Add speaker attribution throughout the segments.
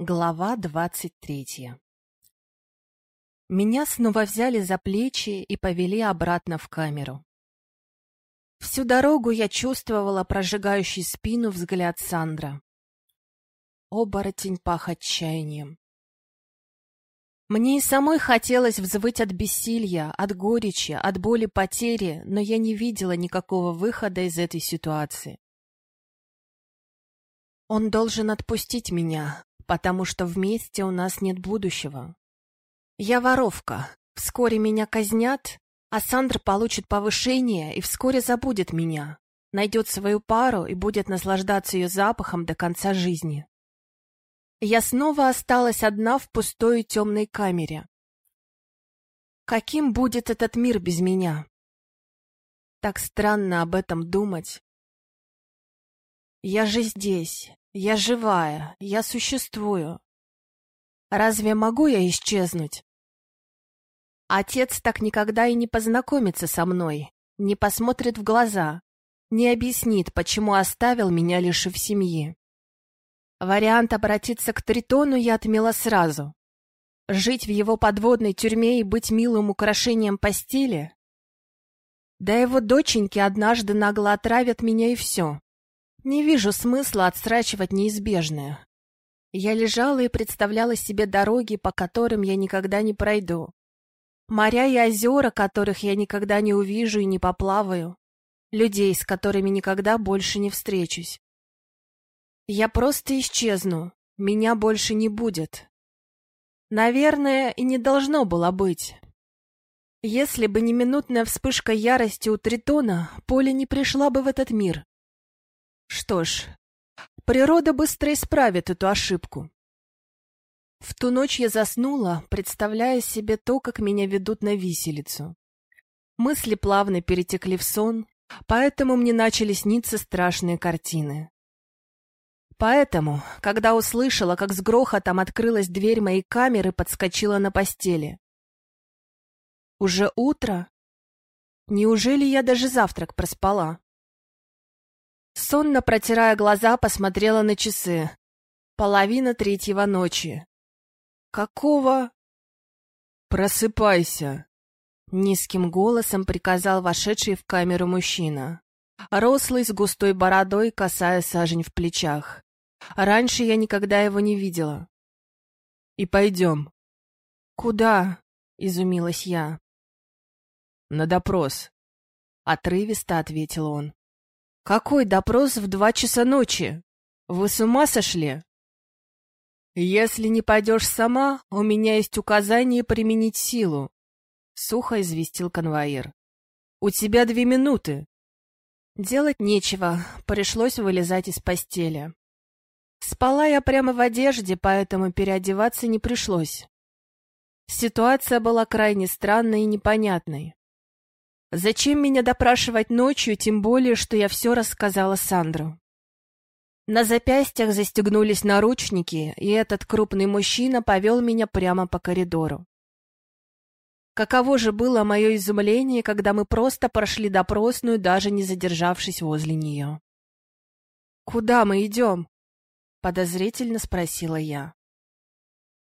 Speaker 1: Глава двадцать третья Меня снова взяли за плечи и повели обратно в камеру. Всю дорогу я чувствовала прожигающий спину взгляд Сандра. Оборотень пах отчаянием. Мне и самой хотелось взвыть от бессилья, от горечи, от боли потери, но я не видела никакого выхода из этой ситуации. Он должен отпустить меня, потому что вместе у нас нет будущего. Я воровка, вскоре меня казнят, а Сандра получит повышение и вскоре забудет меня, найдет свою пару и будет наслаждаться ее запахом до конца жизни. Я снова осталась одна в пустой и темной камере. Каким будет этот мир без меня? Так странно об этом думать. Я же здесь, я живая, я существую. Разве могу я исчезнуть? Отец так никогда и не познакомится со мной, не посмотрит в глаза, не объяснит, почему оставил меня, лишив семьи. Вариант обратиться к Тритону я отмела сразу. Жить в его подводной тюрьме и быть милым украшением постели? Да его доченьки однажды нагло отравят меня и все. Не вижу смысла отсрачивать неизбежное. Я лежала и представляла себе дороги, по которым я никогда не пройду. Моря и озера, которых я никогда не увижу и не поплаваю. Людей, с которыми никогда больше не встречусь. Я просто исчезну, меня больше не будет. Наверное, и не должно было быть. Если бы не минутная вспышка ярости у Тритона, Поля не пришла бы в этот мир. Что ж, природа быстро исправит эту ошибку. В ту ночь я заснула, представляя себе то, как меня ведут на виселицу. Мысли плавно перетекли в сон, поэтому мне начали сниться страшные картины. Поэтому, когда услышала, как с грохотом открылась дверь моей камеры, подскочила на постели. Уже утро? Неужели я даже завтрак проспала? Сонно протирая глаза, посмотрела на часы. Половина третьего ночи. Какого? Просыпайся. Низким голосом приказал вошедший в камеру мужчина. Рослый, с густой бородой, касая сажень в плечах. Раньше я никогда его не видела. И пойдем. Куда? Изумилась я. На допрос. Отрывисто ответил он. «Какой допрос в два часа ночи? Вы с ума сошли?» «Если не пойдешь сама, у меня есть указание применить силу», — сухо известил конвоир. «У тебя две минуты». Делать нечего, пришлось вылезать из постели. Спала я прямо в одежде, поэтому переодеваться не пришлось. Ситуация была крайне странной и непонятной. Зачем меня допрашивать ночью, тем более, что я все рассказала Сандру? На запястьях застегнулись наручники, и этот крупный мужчина повел меня прямо по коридору. Каково же было мое изумление, когда мы просто прошли допросную, даже не задержавшись возле нее. «Куда мы идем?» — подозрительно спросила я.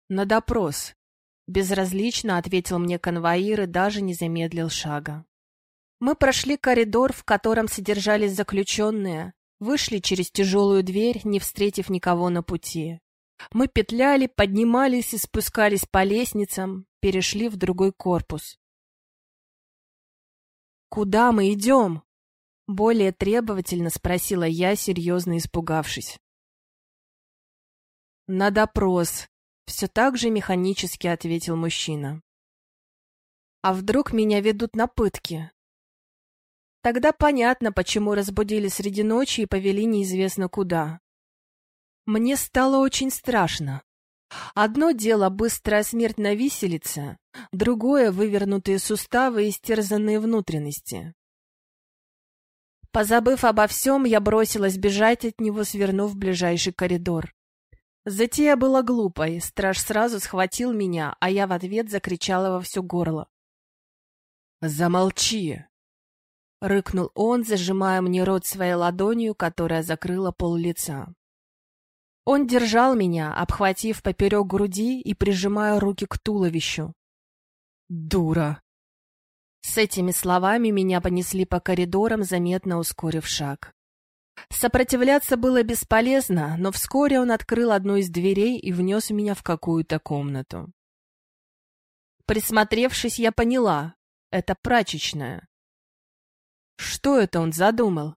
Speaker 1: «На допрос», — безразлично ответил мне конвоир и даже не замедлил шага. Мы прошли коридор, в котором содержались заключенные, вышли через тяжелую дверь, не встретив никого на пути. Мы петляли, поднимались и спускались по лестницам, перешли в другой корпус. «Куда мы идем?» — более требовательно спросила я, серьезно испугавшись. «На допрос», — все так же механически ответил мужчина. «А вдруг меня ведут на пытки?» Тогда понятно, почему разбудили среди ночи и повели неизвестно куда. Мне стало очень страшно. Одно дело быстрая смерть на виселице, другое — вывернутые суставы и стерзанные внутренности. Позабыв обо всем, я бросилась бежать от него, свернув в ближайший коридор. Затея была глупой, страж сразу схватил меня, а я в ответ закричала во все горло. «Замолчи!» — рыкнул он, зажимая мне рот своей ладонью, которая закрыла пол лица. Он держал меня, обхватив поперек груди и прижимая руки к туловищу.
Speaker 2: «Дура!»
Speaker 1: С этими словами меня понесли по коридорам, заметно ускорив шаг. Сопротивляться было бесполезно, но вскоре он открыл одну из дверей и внес меня в какую-то комнату. Присмотревшись, я поняла — это прачечная. Что это он задумал?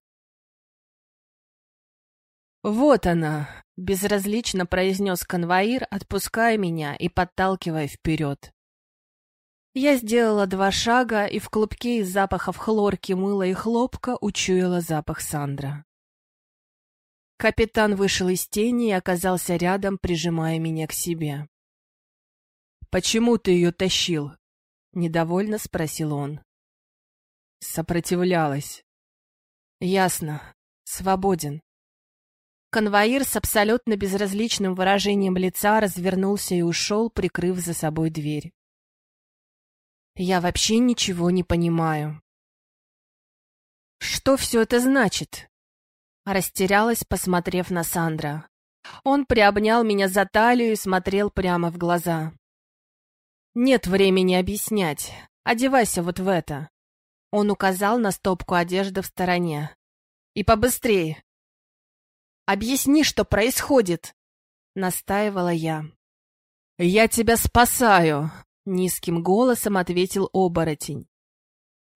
Speaker 1: «Вот она!» — безразлично произнес конвоир, отпуская меня и подталкивая вперед. Я сделала два шага и в клубке из запахов хлорки, мыла и хлопка учуяла запах Сандра. Капитан вышел из тени и оказался рядом, прижимая меня к себе.
Speaker 2: «Почему ты ее тащил?»
Speaker 1: — недовольно спросил он.
Speaker 2: Сопротивлялась.
Speaker 1: «Ясно. Свободен». Конвоир с абсолютно безразличным выражением лица развернулся и ушел, прикрыв за собой дверь. «Я вообще ничего не понимаю». «Что все это значит?» Растерялась, посмотрев на Сандра. Он приобнял меня за талию и смотрел прямо в глаза. «Нет времени объяснять. Одевайся вот в это». Он указал на стопку одежды в стороне. «И побыстрее». «Объясни, что происходит», — настаивала я.
Speaker 2: «Я тебя спасаю», —
Speaker 1: низким голосом ответил оборотень.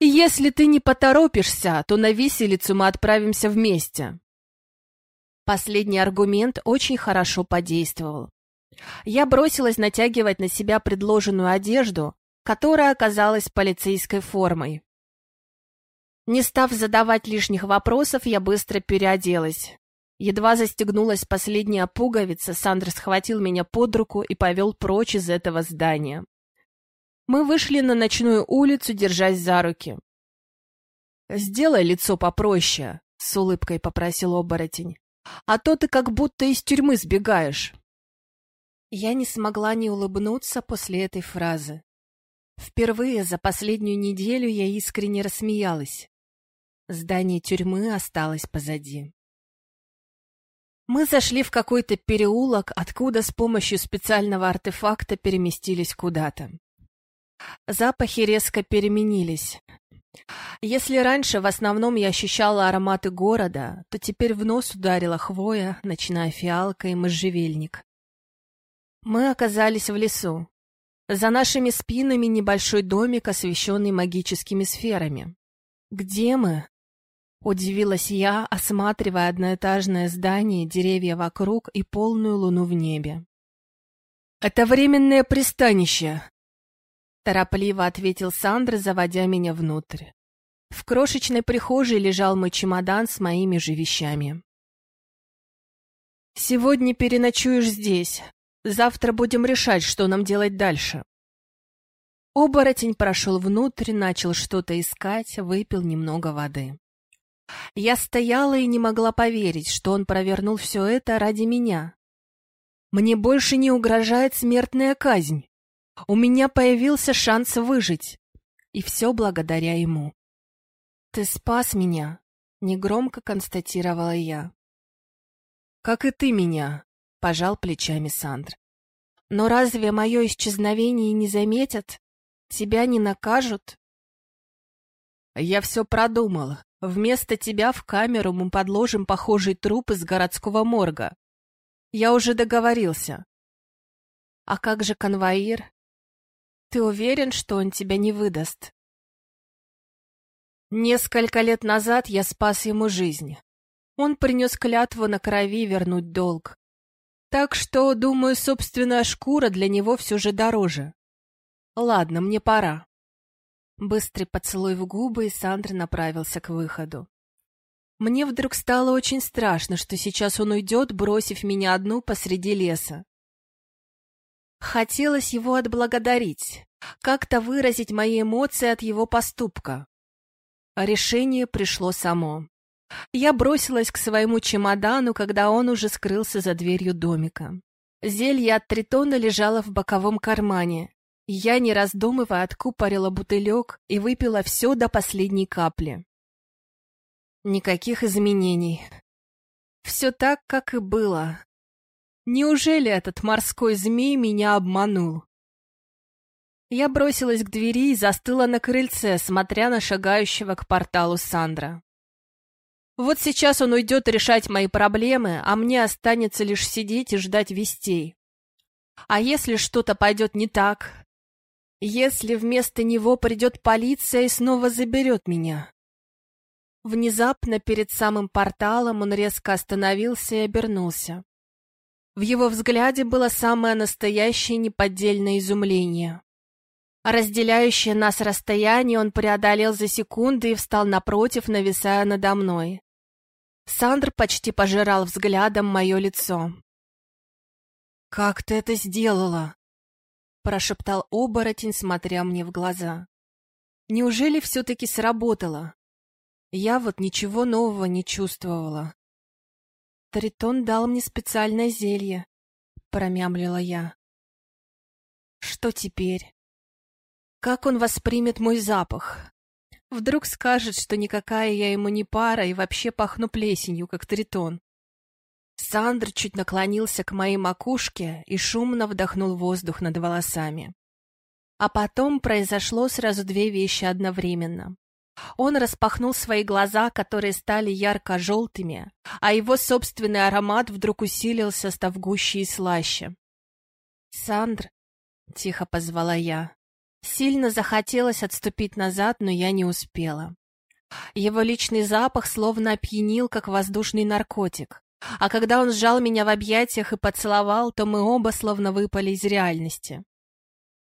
Speaker 1: Если ты не поторопишься, то на виселицу мы отправимся вместе. Последний аргумент очень хорошо подействовал. Я бросилась натягивать на себя предложенную одежду, которая оказалась полицейской формой. Не став задавать лишних вопросов, я быстро переоделась. Едва застегнулась последняя пуговица, Сандер схватил меня под руку и повел прочь из этого здания. Мы вышли на ночную улицу, держась за руки. «Сделай лицо попроще», — с улыбкой попросил оборотень. «А то ты как будто из тюрьмы сбегаешь». Я не смогла не улыбнуться после этой фразы. Впервые за последнюю неделю я искренне рассмеялась. Здание тюрьмы осталось позади. Мы зашли в какой-то переулок, откуда с помощью специального артефакта переместились куда-то. Запахи резко переменились. Если раньше в основном я ощущала ароматы города, то теперь в нос ударила хвоя, ночная фиалка и можжевельник. Мы оказались в лесу. За нашими спинами небольшой домик, освещенный магическими сферами. «Где мы?» — удивилась я, осматривая одноэтажное здание, деревья вокруг и полную луну в небе.
Speaker 2: «Это временное пристанище»,
Speaker 1: Торопливо ответил Сандра, заводя меня внутрь. В крошечной прихожей лежал мой чемодан с моими же вещами. «Сегодня переночуешь здесь. Завтра будем решать, что нам делать дальше». Оборотень прошел внутрь, начал что-то искать, выпил немного воды. Я стояла и не могла поверить, что он провернул все это ради меня. Мне больше не угрожает смертная казнь. У меня появился шанс выжить. И все благодаря ему. «Ты спас меня», — негромко констатировала я.
Speaker 2: «Как и ты меня», — пожал плечами Сандр.
Speaker 1: «Но разве мое исчезновение не заметят? Тебя не накажут?»
Speaker 2: «Я все продумал. Вместо тебя в камеру мы подложим похожий труп из городского морга. Я уже договорился».
Speaker 1: «А как же конвоир? Ты уверен, что он тебя не выдаст? Несколько лет назад я спас ему жизнь. Он принес клятву на крови вернуть долг. Так что, думаю, собственная шкура для него все же дороже. Ладно, мне пора. Быстрый поцелуй в губы, и Сандра направился к выходу. Мне вдруг стало очень страшно, что сейчас он уйдет, бросив меня одну посреди леса. Хотелось его отблагодарить, как-то выразить мои эмоции от его поступка. Решение пришло само. Я бросилась к своему чемодану, когда он уже скрылся за дверью домика. Зелье от тритона лежало в боковом кармане. Я, не раздумывая, откупорила бутылек и выпила все до последней капли. Никаких изменений. Все так, как и было.
Speaker 2: Неужели этот морской змей меня обманул? Я бросилась к двери и застыла на крыльце, смотря на шагающего к порталу Сандра. Вот сейчас он уйдет решать мои проблемы, а мне останется лишь сидеть и ждать вестей. А если что-то пойдет не так? Если вместо него придет полиция и снова заберет меня? Внезапно перед самым порталом он резко остановился и обернулся. В его взгляде было самое настоящее неподдельное изумление. Разделяющее нас расстояние он преодолел за секунды и встал напротив, нависая надо мной. Сандр почти пожирал взглядом мое лицо. «Как ты это сделала?» — прошептал оборотень, смотря мне в глаза. «Неужели все-таки сработало? Я вот ничего нового не чувствовала». «Тритон дал мне специальное зелье», — промямлила я. «Что теперь?» Как он воспримет мой запах? Вдруг скажет, что никакая я ему не пара и вообще пахну плесенью, как тритон. Сандр чуть наклонился к моей макушке и шумно вдохнул воздух над волосами. А потом произошло сразу две вещи одновременно. Он распахнул свои глаза, которые стали ярко-желтыми, а его собственный аромат вдруг усилился, став гуще и слаще. «Сандр», — тихо позвала я, Сильно захотелось отступить назад, но я не успела. Его личный запах словно опьянил, как воздушный наркотик. А когда он сжал меня в объятиях и поцеловал, то мы оба словно выпали из реальности.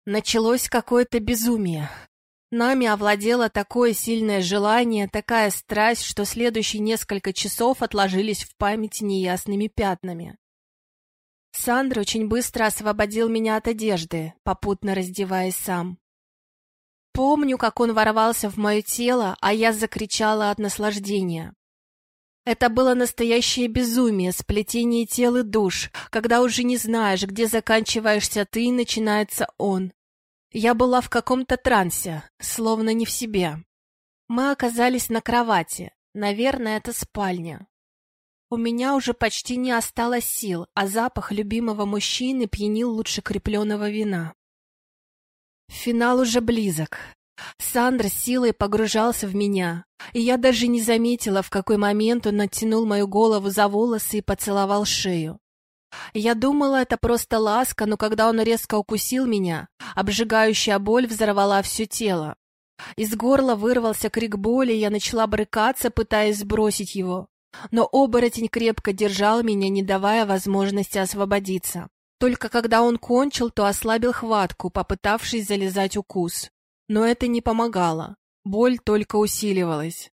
Speaker 2: Началось какое-то безумие. Нами овладело такое сильное желание, такая страсть, что следующие несколько часов отложились в памяти неясными пятнами. Сандра очень быстро освободил меня от одежды, попутно раздеваясь сам. Помню, как он ворвался в мое тело, а я закричала от наслаждения. Это было настоящее безумие, сплетение тел и душ, когда уже не знаешь, где заканчиваешься ты и начинается он. Я была в каком-то трансе, словно не в себе. Мы оказались на кровати, наверное, это спальня. У меня уже почти не осталось сил, а запах любимого мужчины пьянил лучше крепленного вина. Финал уже близок. Сандра силой погружался в меня, и я даже не заметила, в какой момент он натянул мою голову за волосы и поцеловал шею. Я думала, это просто ласка, но когда он резко укусил меня, обжигающая боль взорвала все тело. Из горла вырвался крик боли, и я начала брыкаться, пытаясь сбросить его. Но оборотень крепко держал меня, не давая возможности освободиться. Только когда он кончил, то ослабил хватку, попытавшись залезать укус. Но это не помогало. Боль только усиливалась.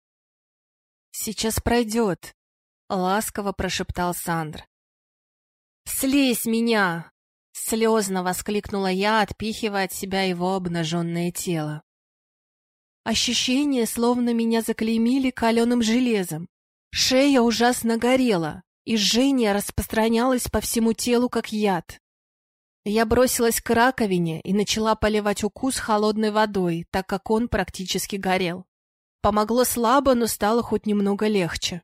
Speaker 2: «Сейчас пройдет», — ласково прошептал Сандр. «Слезь меня!» — слезно воскликнула я, отпихивая от себя его обнаженное тело. Ощущение, словно меня заклеймили каленым железом. Шея ужасно горела, и жжение распространялось по всему телу, как яд. Я бросилась к раковине и начала поливать укус холодной водой, так как он практически горел. Помогло слабо, но стало хоть немного легче.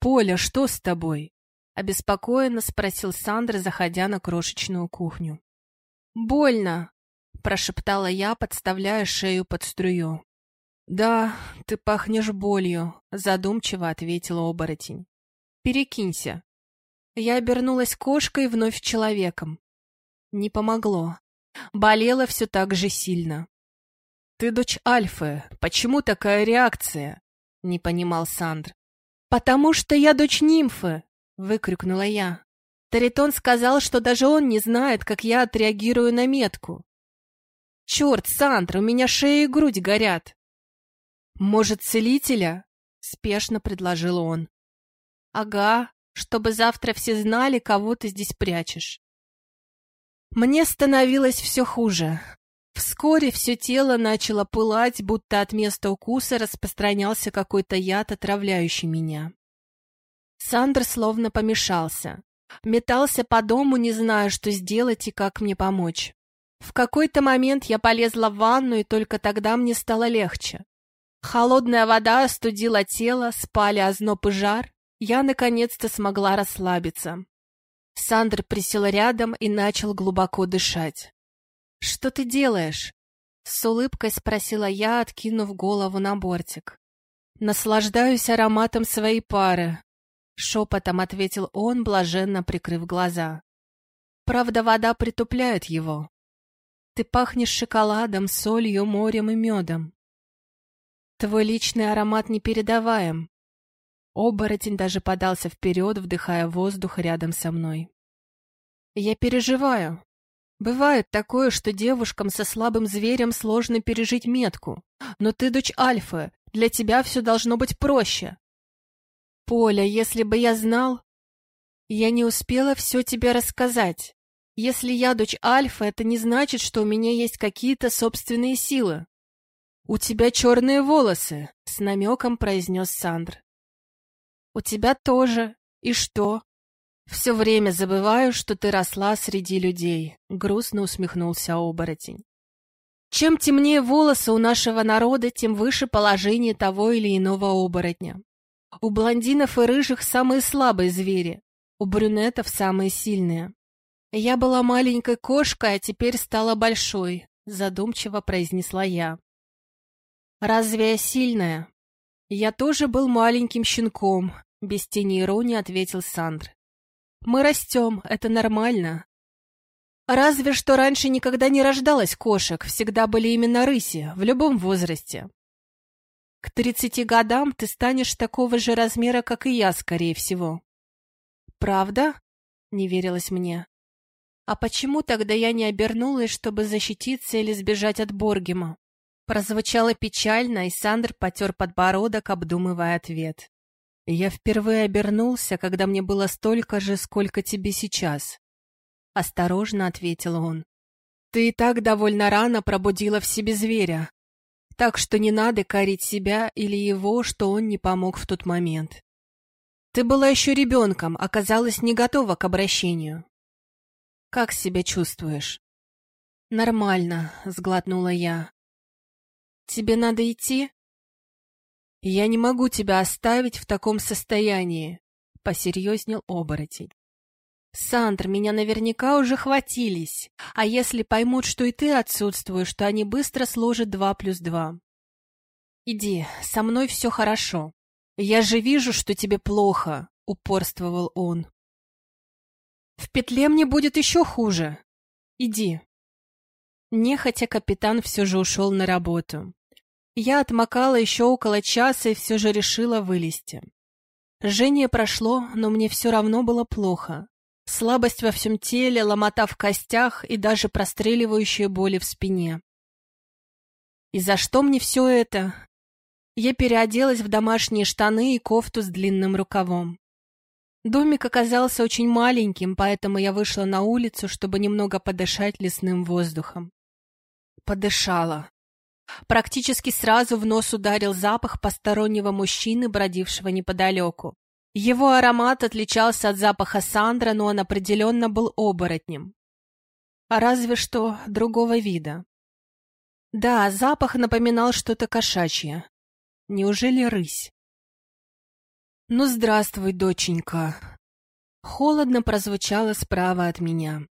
Speaker 2: «Поля, что с тобой?» — обеспокоенно спросил Сандра, заходя на крошечную кухню. «Больно!» — прошептала я, подставляя шею под струю. «Да, ты пахнешь болью», — задумчиво ответила оборотень. Перекинься. Я обернулась кошкой вновь человеком. Не помогло. Болела все так же сильно. «Ты дочь Альфы. Почему такая реакция?» — не понимал Сандр. «Потому что я дочь нимфы!» — выкрикнула я. Таритон сказал, что даже он не знает, как я отреагирую на метку. «Черт, Сандр, у меня шея и грудь горят!» «Может, целителя?» — спешно предложил он. Ага, чтобы завтра все знали, кого ты здесь прячешь. Мне становилось все хуже. Вскоре все тело начало пылать, будто от места укуса распространялся какой-то яд, отравляющий меня. Сандр словно помешался. Метался по дому, не зная, что сделать и как мне помочь. В какой-то момент я полезла в ванну, и только тогда мне стало легче. Холодная вода остудила тело, спали озноб и жар, я наконец-то смогла расслабиться.
Speaker 1: Сандр присел рядом и начал глубоко дышать. «Что ты делаешь?» — с улыбкой спросила я, откинув голову на бортик. «Наслаждаюсь ароматом своей пары», — шепотом ответил он, блаженно прикрыв глаза. «Правда, вода притупляет его. Ты пахнешь шоколадом, солью, морем и медом. Твой личный аромат непередаваем. Оборотень даже подался вперед, вдыхая воздух рядом со мной. Я переживаю. Бывает такое, что девушкам со слабым зверем сложно пережить метку. Но ты дочь Альфы, для тебя все должно быть проще. Поля, если бы я знал... Я не успела все тебе рассказать. Если я дочь Альфа, это не значит, что у меня есть какие-то собственные силы. «У тебя черные волосы», — с намеком произнес Сандр. «У тебя тоже. И что?» «Все время забываю, что ты росла среди людей», — грустно усмехнулся оборотень. «Чем темнее волосы у нашего народа, тем выше положение того или иного оборотня. У блондинов и рыжих самые слабые звери, у брюнетов самые сильные. «Я была маленькой кошкой, а теперь стала большой», — задумчиво произнесла я. «Разве я сильная?» «Я тоже был маленьким щенком», — без тени иронии ответил Сандр. «Мы растем, это нормально». «Разве что раньше никогда не рождалось кошек, всегда были именно рыси, в любом возрасте». «К тридцати годам ты станешь такого же размера, как и я, скорее всего». «Правда?» — не верилось мне. А почему тогда я не обернулась, чтобы защититься или сбежать от Боргема? Прозвучало печально, и Сандр потер подбородок, обдумывая ответ. Я впервые обернулся, когда мне было столько же, сколько тебе сейчас. Осторожно ответил он. Ты и так довольно рано пробудила в себе зверя. Так что не надо корить себя или его, что он не помог в тот момент. Ты была еще ребенком, оказалась не готова к обращению. Как себя чувствуешь? Нормально, сглотнула я. Тебе надо идти? Я не могу тебя оставить в таком состоянии, посерьезнел оборотень. Сандр, меня наверняка уже хватились, а если поймут, что и ты отсутствуешь, то они быстро сложат два плюс два. Иди, со мной все хорошо. Я же вижу, что тебе плохо, упорствовал он. В петле мне будет еще хуже. Иди. Нехотя капитан все же ушел на работу. Я отмокала еще около часа и все же решила вылезти. Жжение прошло, но мне все равно было плохо. Слабость во всем теле, ломота в костях и даже простреливающие боли в спине. И за что мне все это? Я переоделась в домашние штаны и кофту с длинным рукавом. Домик оказался очень маленьким, поэтому я вышла на улицу, чтобы немного подышать лесным воздухом. Подышала. Практически сразу в нос ударил запах постороннего мужчины, бродившего неподалеку. Его аромат отличался от запаха Сандра, но он определенно был оборотнем. А разве что другого вида. Да, запах напоминал что-то кошачье. Неужели рысь? «Ну, здравствуй, доченька!» Холодно прозвучало справа от меня.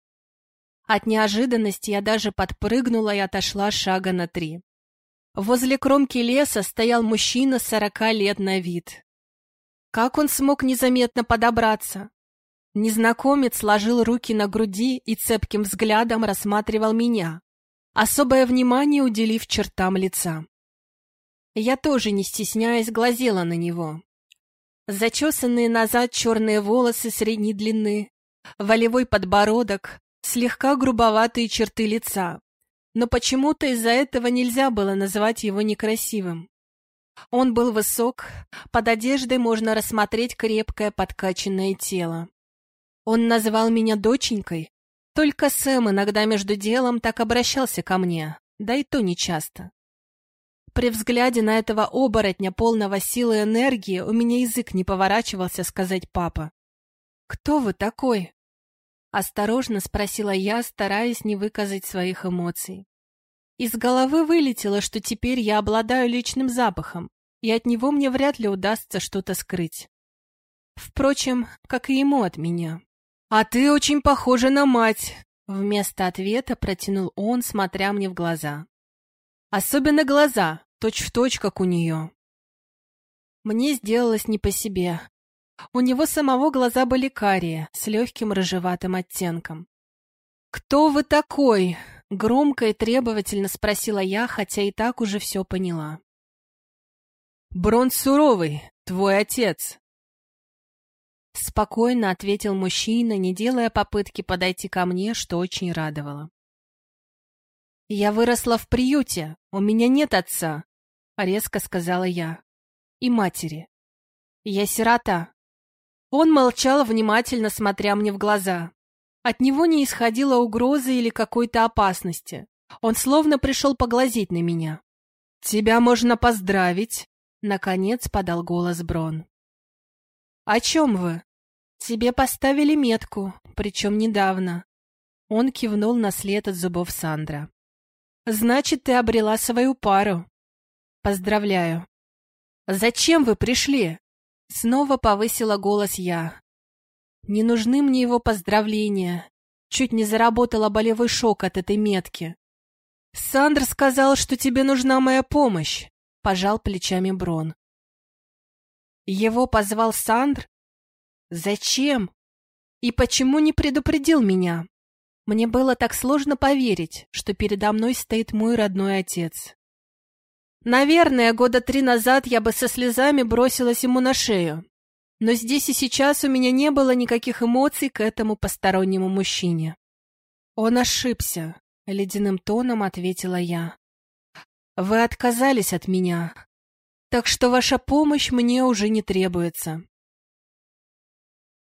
Speaker 1: От неожиданности я даже подпрыгнула и отошла шага на три. Возле кромки леса стоял мужчина сорока лет на вид. Как он смог незаметно подобраться? Незнакомец сложил руки на груди и цепким взглядом рассматривал меня, особое внимание уделив чертам лица. Я тоже, не стесняясь, глазела на него. Зачесанные назад черные волосы средней длины, волевой подбородок, слегка грубоватые черты лица. Но почему-то из-за этого нельзя было назвать его некрасивым. Он был высок, под одеждой можно рассмотреть крепкое подкачанное тело. Он назвал меня доченькой, только Сэм иногда между делом так обращался ко мне, да и то нечасто. При взгляде на этого оборотня, полного силы и энергии, у меня язык не поворачивался сказать папа. «Кто вы такой?» Осторожно спросила я, стараясь не выказать своих эмоций. Из головы вылетело, что теперь я обладаю личным запахом, и от него мне вряд ли удастся что-то скрыть. Впрочем, как и ему от меня.
Speaker 2: «А ты очень похожа на мать», — вместо ответа протянул он, смотря мне в глаза. «Особенно глаза, точь-в-точь, точь, как у нее». Мне сделалось не по себе. У него самого глаза были карие, с легким рыжеватым оттенком. «Кто вы такой?» — громко и требовательно спросила я, хотя и так уже все поняла. «Брон Суровый, твой отец», Спокойно ответил мужчина, не делая попытки подойти ко мне, что очень радовало. «Я выросла в приюте, у меня нет отца», — резко сказала я. «И матери. Я сирота». Он молчал, внимательно смотря мне в глаза. От него не исходила угрозы или какой-то опасности. Он словно пришел поглазеть на меня. «Тебя можно поздравить», — наконец подал голос Брон. «О чем вы?» «Тебе поставили метку, причем недавно». Он кивнул на след от зубов Сандра. «Значит, ты обрела свою пару. Поздравляю». «Зачем вы пришли?» Снова повысила голос я. «Не нужны мне его поздравления. Чуть не заработала болевой шок от этой метки». «Сандр сказал, что тебе нужна моя помощь», — пожал плечами Брон. Его позвал Сандр? Зачем? И почему не предупредил меня? Мне было так сложно поверить, что передо мной стоит мой родной отец. Наверное, года три назад я бы со слезами бросилась ему на шею. Но здесь и сейчас у меня не было никаких эмоций к этому постороннему мужчине. Он ошибся, — ледяным тоном ответила я. Вы отказались от меня, так что ваша помощь мне уже не требуется.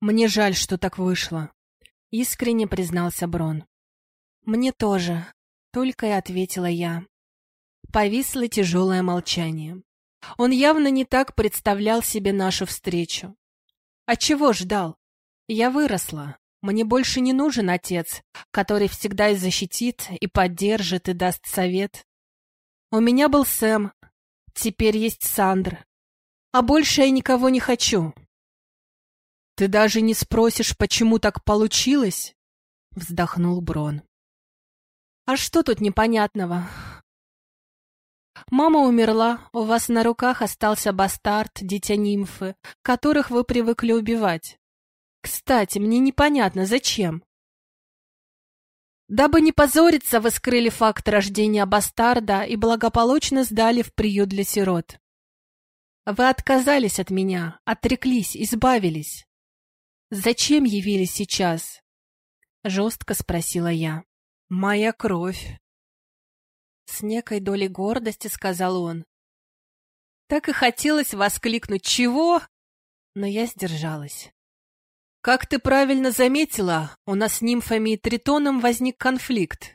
Speaker 2: «Мне жаль, что так вышло», — искренне признался Брон. «Мне тоже», — только и ответила я. Повисло тяжелое молчание. Он явно не так представлял себе нашу встречу. А чего ждал? Я выросла. Мне больше не нужен отец, который всегда и защитит, и поддержит, и даст совет. У меня был Сэм, теперь есть Сандр. А больше я никого не хочу. «Ты даже не спросишь, почему так получилось?» — вздохнул Брон. «А что тут непонятного?» «Мама умерла, у вас на руках остался бастард, дитя нимфы, которых вы привыкли убивать. Кстати, мне непонятно, зачем?» Дабы не позориться, вы скрыли факт рождения бастарда и благополучно сдали в приют для сирот. Вы отказались от меня, отреклись, избавились. «Зачем явились сейчас?» — жестко спросила я. «Моя кровь!» С некой долей гордости сказал он. Так и хотелось воскликнуть «Чего?» Но я сдержалась. «Как ты правильно заметила, у нас с нимфами и тритоном возник конфликт».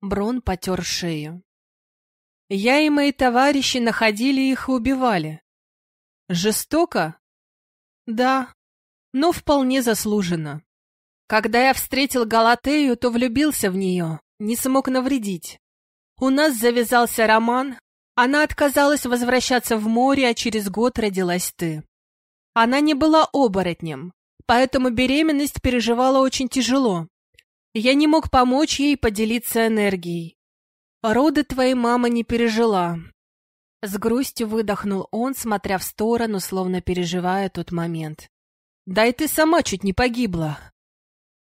Speaker 2: Брон потер шею. «Я и мои товарищи находили их и убивали. Жестоко? Да, но вполне заслуженно. Когда я встретил Галатею, то влюбился в нее, не смог навредить. У нас завязался роман, она отказалась возвращаться в море, а через год родилась ты. Она не была оборотнем, поэтому беременность переживала очень тяжело. Я не мог помочь ей поделиться энергией. Роды твоей мама не пережила. С грустью выдохнул он, смотря в сторону, словно переживая тот момент. Да и ты сама чуть не погибла.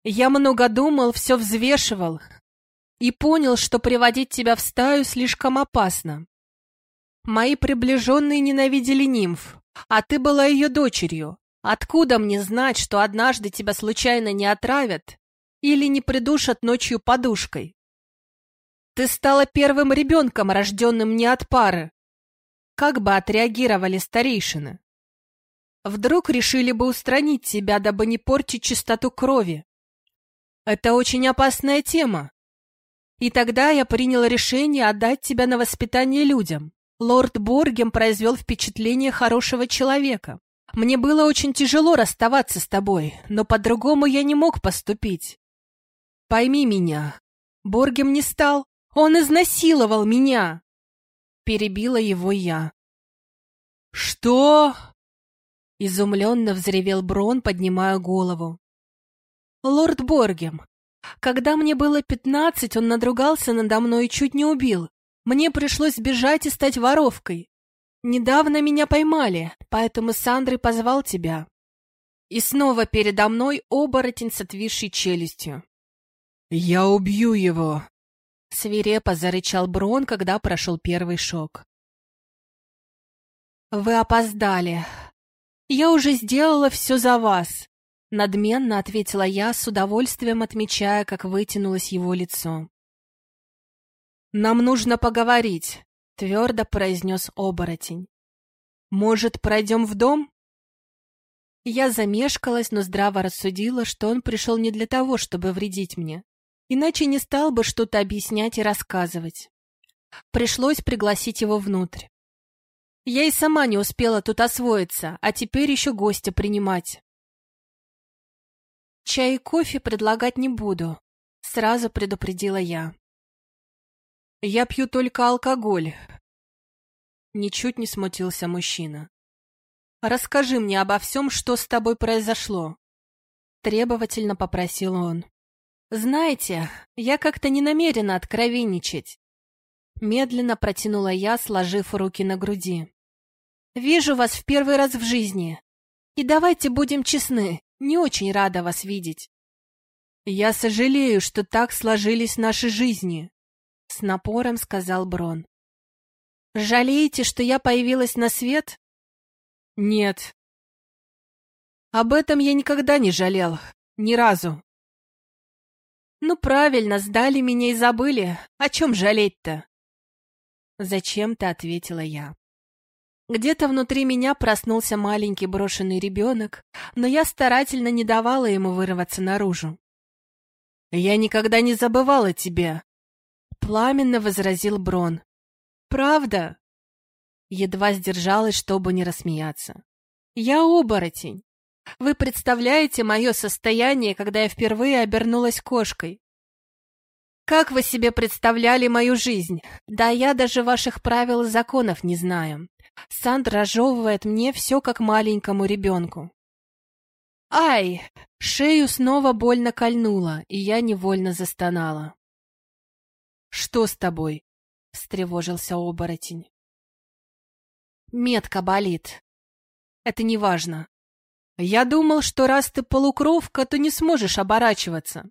Speaker 2: Я много думал, все взвешивал и понял, что приводить тебя в стаю слишком опасно. Мои приближенные ненавидели нимф, а ты была ее дочерью. Откуда мне знать, что однажды тебя случайно не отравят или не придушат ночью подушкой? Ты стала первым ребенком, рожденным не от пары. Как бы отреагировали старейшины? Вдруг решили бы устранить тебя, дабы не портить чистоту крови. Это очень опасная тема. И тогда я принял решение отдать тебя на воспитание людям. Лорд Боргем произвел впечатление хорошего человека. Мне было очень тяжело расставаться с тобой, но по-другому я не мог поступить. Пойми меня. Боргем не стал. Он изнасиловал меня. Перебила его я. «Что?» Изумленно взревел Брон, поднимая голову. Лорд Боргем. Когда мне было пятнадцать, он надругался надо мной и чуть не убил. Мне пришлось бежать и стать воровкой. Недавно меня поймали, поэтому Сандры позвал тебя. И снова передо мной оборотень с отвисшей челюстью.
Speaker 3: «Я убью его!»
Speaker 2: Свирепо зарычал Брон, когда прошел первый шок. «Вы опоздали. Я уже сделала все за вас. Надменно ответила я, с удовольствием отмечая, как вытянулось его лицо. «Нам нужно поговорить», — твердо произнес оборотень. «Может, пройдем в дом?» Я замешкалась, но здраво рассудила, что он пришел не для того, чтобы вредить мне. Иначе не стал бы что-то объяснять и рассказывать. Пришлось пригласить его внутрь. Я и сама не успела тут освоиться, а теперь еще гостя принимать. «Чай и кофе предлагать не буду», — сразу предупредила я. «Я пью только алкоголь», — ничуть не смутился мужчина. «Расскажи мне обо всем, что с тобой произошло», — требовательно попросил он. «Знаете, я как-то не намерена откровенничать». Медленно протянула я, сложив руки на груди. «Вижу вас в первый раз в жизни. И давайте будем честны, не очень рада вас видеть. Я сожалею, что так сложились наши жизни, с напором сказал Брон. Жалеете, что я появилась на свет? Нет. Об этом я никогда не жалел, ни разу. Ну правильно, сдали меня и забыли. О чем жалеть-то? Зачем-то ответила я. Где-то внутри меня проснулся маленький брошенный ребенок, но я старательно не давала ему вырваться наружу. «Я никогда не забывала тебя», — пламенно возразил Брон. «Правда?» Едва сдержалась, чтобы не рассмеяться. «Я оборотень. Вы представляете мое состояние, когда я впервые обернулась кошкой? Как вы себе представляли мою жизнь? Да я даже ваших правил и законов не знаю. Сандра разжевывает мне все как маленькому ребенку. Ай! Шею снова больно кольнуло, и я невольно застонала. «Что с тобой?» — встревожился оборотень. «Метка болит. Это не важно. Я думал, что раз ты полукровка, то не сможешь оборачиваться.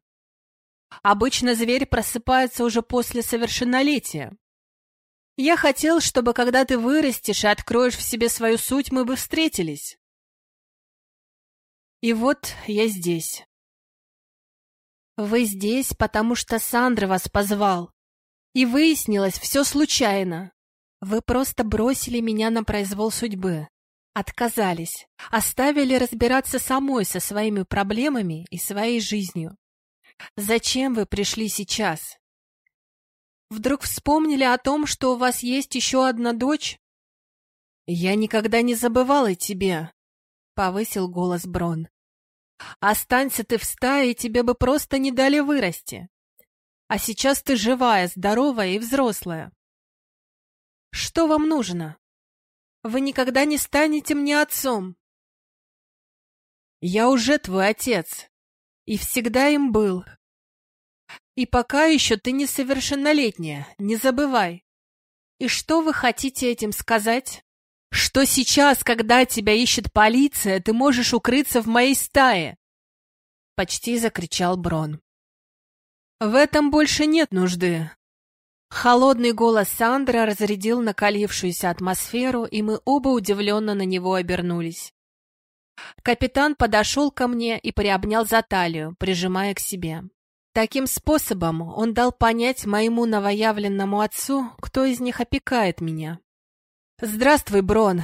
Speaker 2: Обычно зверь просыпается уже после совершеннолетия. Я хотел, чтобы когда ты вырастешь и откроешь в себе свою суть, мы бы встретились. И вот я здесь. Вы здесь, потому что Сандра вас позвал. И выяснилось все случайно. Вы просто бросили меня на произвол судьбы. Отказались, оставили разбираться самой со своими проблемами и своей жизнью. Зачем вы пришли сейчас? Вдруг вспомнили о том, что у вас есть еще одна дочь? Я никогда не забывала тебе, — повысил голос Брон. Останься ты в стае, тебе бы просто не дали вырасти. А сейчас ты живая, здоровая и взрослая. Что вам нужно? Вы никогда не станете мне отцом. Я уже твой отец. И всегда им был. И пока еще ты несовершеннолетняя, не забывай. И что вы хотите этим сказать? Что сейчас, когда тебя ищет полиция, ты можешь укрыться в моей стае? Почти закричал Брон. В этом больше нет нужды. Холодный голос Сандра разрядил накалившуюся атмосферу, и мы оба удивленно на него обернулись. Капитан подошел ко мне и приобнял за талию, прижимая к себе. Таким способом он дал понять моему новоявленному отцу, кто из них опекает меня. «Здравствуй, Брон.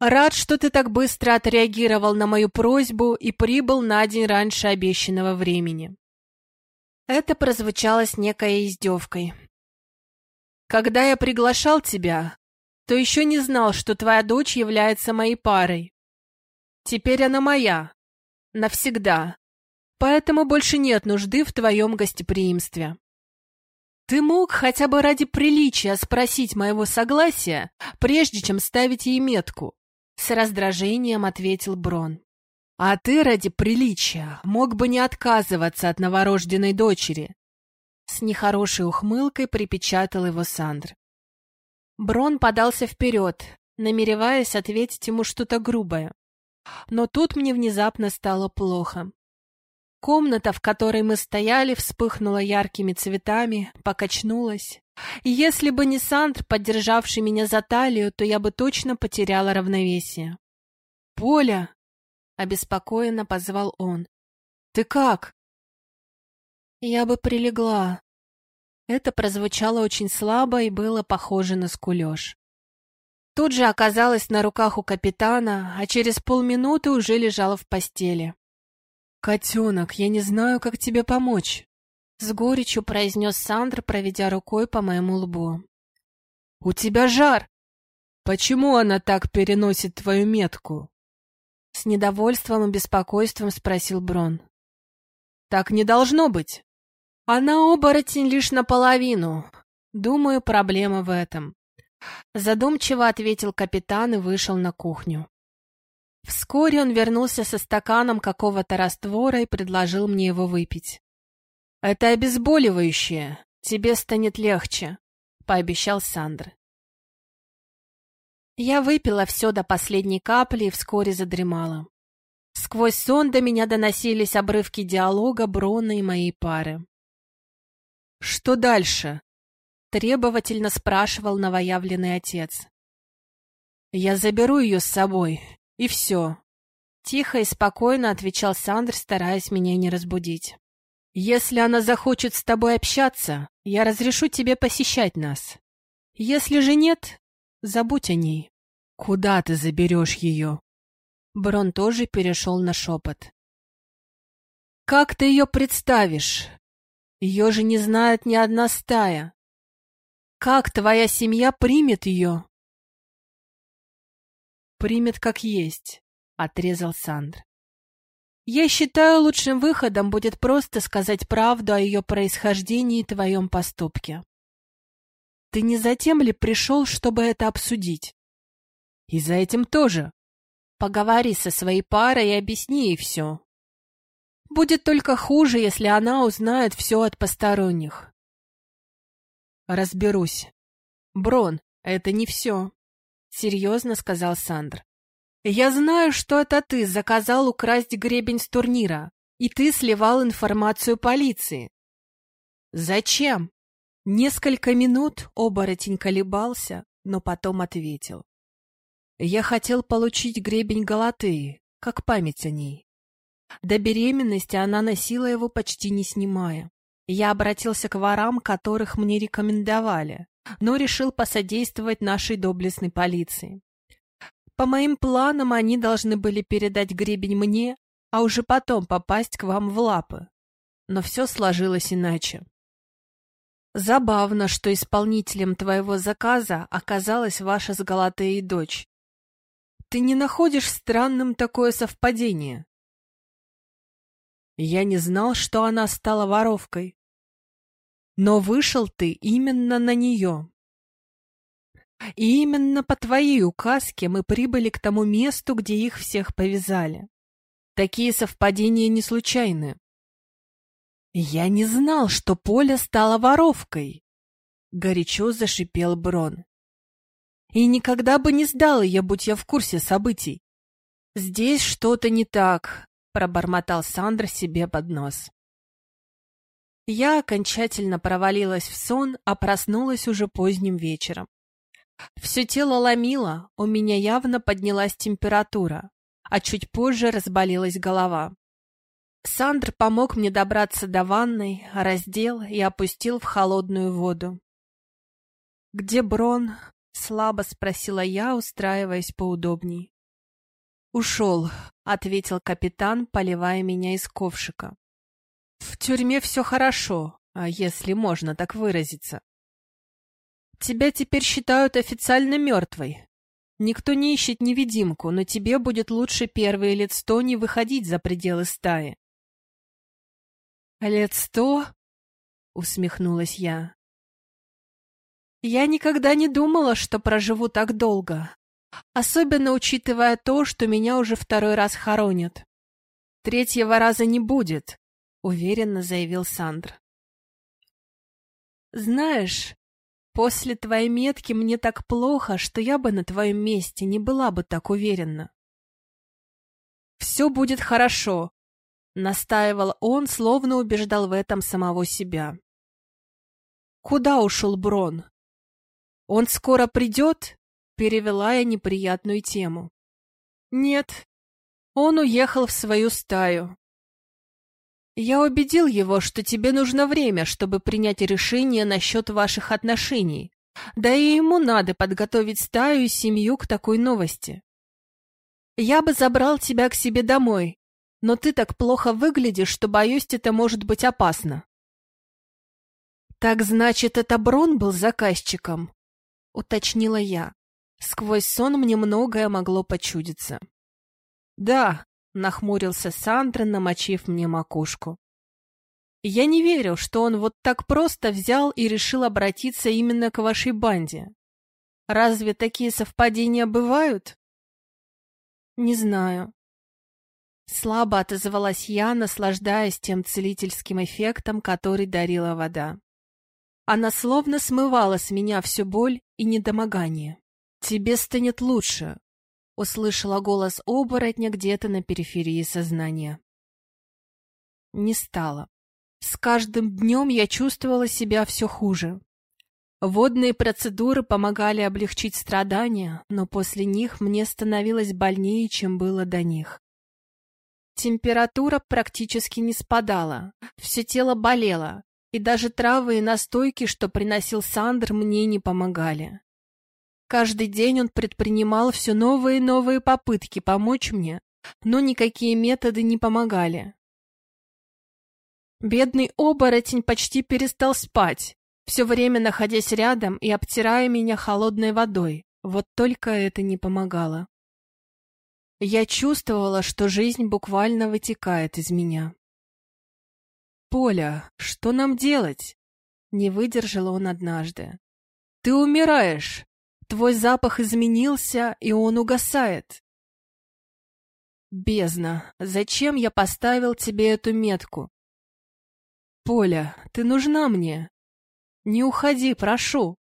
Speaker 2: Рад, что ты так быстро отреагировал на мою просьбу и прибыл на день раньше обещанного времени». Это прозвучало с некой издевкой. «Когда я приглашал тебя, то еще не знал, что твоя дочь является моей парой. Теперь она моя. Навсегда. Поэтому больше нет нужды в твоем гостеприимстве. Ты мог хотя бы ради приличия спросить моего согласия, прежде чем ставить ей метку? С раздражением ответил Брон. А ты ради приличия мог бы не отказываться от новорожденной дочери. С нехорошей ухмылкой припечатал его Сандр. Брон подался вперед, намереваясь ответить ему что-то грубое. Но тут мне внезапно стало плохо. Комната, в которой мы стояли, вспыхнула яркими цветами, покачнулась. Если бы не Сандр, поддержавший меня за талию, то я бы точно потеряла равновесие. «Поля!» — обеспокоенно позвал он. «Ты как?» «Я бы прилегла». Это прозвучало очень слабо и было похоже на скулеж. Тут же оказалась на руках у капитана, а через полминуты уже лежала в постели. «Котенок, я не знаю, как тебе помочь», — с горечью произнес Сандр, проведя рукой по моему лбу. «У тебя жар! Почему она так переносит твою метку?» С недовольством и беспокойством спросил Брон. «Так не должно быть. Она оборотень лишь наполовину. Думаю, проблема в этом». Задумчиво ответил капитан и вышел на кухню. Вскоре он вернулся со стаканом какого-то раствора и предложил мне его выпить. «Это обезболивающее. Тебе станет легче», — пообещал Сандр. Я выпила все до последней капли и вскоре задремала. Сквозь сон до меня доносились обрывки диалога Брона и моей пары. «Что дальше?» — требовательно спрашивал новоявленный отец. «Я заберу ее с собой, и все». Тихо и спокойно отвечал Сандр, стараясь меня не разбудить. «Если она захочет с тобой общаться, я разрешу тебе посещать нас. Если же нет, Забудь о ней. Куда ты заберешь ее? Брон тоже перешел на шепот. Как ты ее представишь? Ее же не знает ни одна стая. Как твоя семья примет ее? Примет как есть, отрезал Сандр. Я считаю, лучшим выходом будет просто сказать правду о ее происхождении и твоем поступке. Ты не затем ли пришел, чтобы это обсудить? И за этим тоже. Поговори со своей парой и объясни ей все. Будет только хуже, если она узнает все от посторонних. Разберусь. Брон, это не все. Серьезно сказал Сандр. Я знаю, что это ты заказал украсть гребень с турнира, и ты сливал информацию полиции. Зачем? Несколько минут оборотень колебался, но потом ответил. Я хотел получить гребень Галатеи, как память о ней. До беременности она носила его почти не снимая. Я обратился к ворам, которых мне рекомендовали, но решил посодействовать нашей доблестной полиции. По моим планам они должны были передать гребень мне, а уже потом попасть к вам в лапы. Но все сложилось иначе. Забавно, что исполнителем твоего заказа оказалась ваша с дочь. Ты не находишь странным такое совпадение? Я не знал, что она стала воровкой. Но вышел ты именно на нее. И именно по твоей указке мы прибыли к тому месту, где их всех повязали. Такие совпадения не случайны. «Я не знал, что Поля стала воровкой!» — горячо зашипел Брон. «И никогда бы не сдал ее, будь я в курсе событий!» «Здесь что-то не так», — пробормотал Сандра себе под нос. Я окончательно провалилась в сон, а проснулась уже поздним вечером. Все тело ломило, у меня явно поднялась температура, а чуть позже разболелась голова. Сандр помог мне добраться до ванной, раздел и опустил в холодную воду. «Где Брон?» — слабо спросила я, устраиваясь поудобней. «Ушел», — ответил капитан, поливая меня из ковшика. «В тюрьме все хорошо, а если можно так выразиться. Тебя теперь считают официально мертвой. Никто не ищет невидимку, но тебе будет лучше первые лет сто не выходить за пределы стаи. «Лет сто?» — усмехнулась я. «Я никогда не думала, что проживу так долго, особенно учитывая то, что меня уже второй раз хоронят.
Speaker 1: Третьего раза не будет, уверенно заявил Сандр. Знаешь, после твоей метки мне так плохо, что я бы на твоем месте не была бы так уверена. Все будет хорошо, настаивал он, словно убеждал в этом самого себя. Куда ушел Брон? Он скоро придет? Перевела я неприятную тему. Нет, он уехал в свою стаю. Я убедил его, что тебе нужно время, чтобы принять решение насчет ваших отношений. Да и ему надо подготовить стаю и семью к такой новости. Я бы забрал тебя к себе домой, но ты так плохо выглядишь, что, боюсь, это может быть опасно. Так значит, это Брон был заказчиком? Уточнила я. Сквозь сон мне многое могло почудиться. Да, нахмурился Сандра, намочив мне макушку. Я не верю, что он вот так просто взял и решил обратиться именно к вашей банде. Разве такие совпадения бывают? Не знаю. Слабо отозвалась я, наслаждаясь тем целительским эффектом, который дарила вода. Она словно смывала с меня всю боль и недомогание. «Тебе станет лучше», — услышала голос оборотня где-то на периферии сознания. Не стало. С каждым днем я чувствовала себя все хуже. Водные процедуры помогали облегчить страдания, но после них мне становилось больнее, чем было до них. Температура практически не спадала, все тело болело, и даже травы и настойки, что приносил Сандр, мне не помогали. Каждый день он предпринимал все новые и новые попытки помочь мне, но никакие методы не помогали. Бедный оборотень почти перестал спать, все время находясь рядом и обтирая меня холодной водой. Вот только это не помогало. Я чувствовала, что жизнь буквально вытекает из меня. «Поля, что нам делать?» Не выдержал он однажды. «Ты умираешь! Твой запах изменился, и он угасает. Бездна, зачем я поставил тебе эту метку? Поля, ты нужна мне. Не уходи, прошу.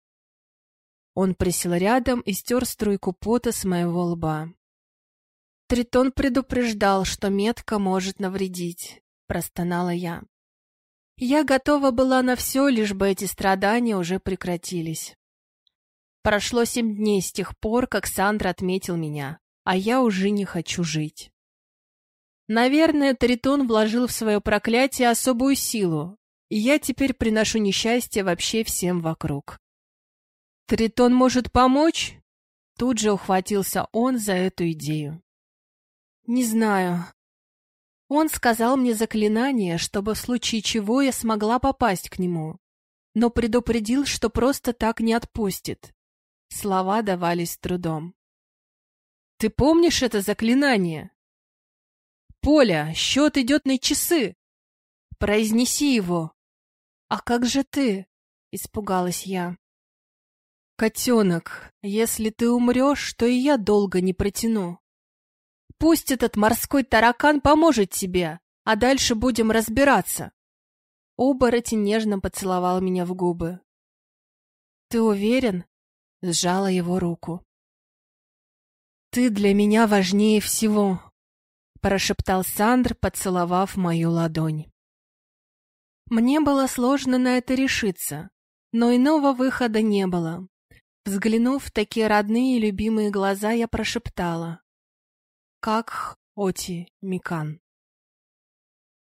Speaker 1: Он присел рядом и стер струйку пота с моего лба. Тритон предупреждал, что метка может навредить, простонала я. Я готова была на все, лишь бы эти страдания уже прекратились. Прошло семь дней с тех пор, как Сандра отметил меня, а я уже не хочу жить. Наверное, Тритон вложил в свое проклятие особую силу, и я теперь приношу несчастье вообще всем вокруг. Тритон может помочь? Тут же ухватился он за эту идею. Не знаю. Он сказал мне заклинание, чтобы в случае чего я смогла попасть к нему, но предупредил, что просто так не отпустит. Слова давались трудом. «Ты помнишь это заклинание?» «Поля, счет идет на часы!» «Произнеси его!» «А как же ты?» — испугалась я. «Котенок, если ты умрешь, то и я долго не протяну. Пусть этот морской таракан поможет тебе, а дальше будем разбираться». Оборотень нежно поцеловал меня в губы. «Ты уверен?» Сжала его руку. «Ты для меня важнее всего», — прошептал Сандр, поцеловав мою ладонь. Мне было сложно на это решиться, но иного выхода не было. Взглянув в такие родные и любимые глаза, я прошептала. «Как Оти Микан?»